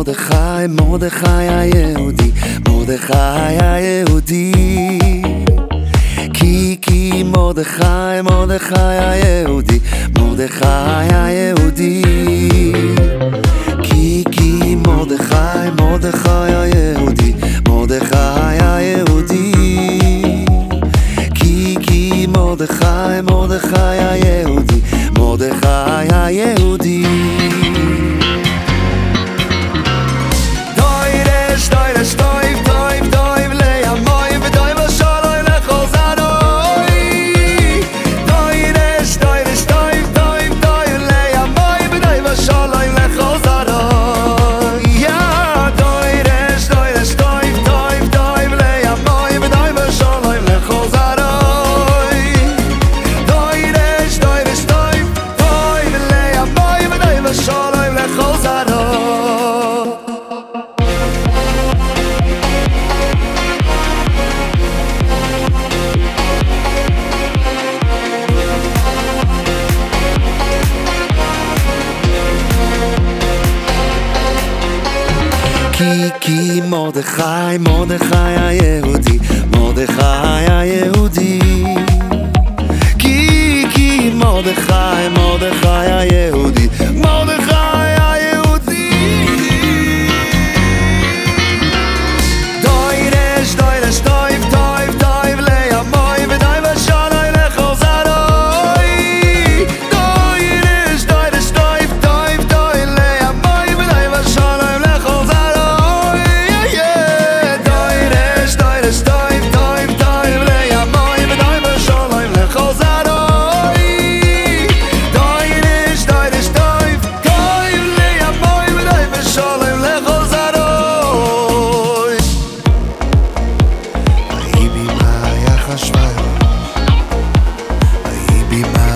מרדכי, מרדכי היהודי, מרדכי היהודי. כי כי מרדכי, מרדכי היהודי, מרדכי היהודי. מרדכי היהודי, מרדכי היהודי. gozaro Kiki Mordechai, Mordechai ha-Yehudi Mordechai ha-Yehudi Kiki Mordechai, Mordechai ha-Yehudi be mine.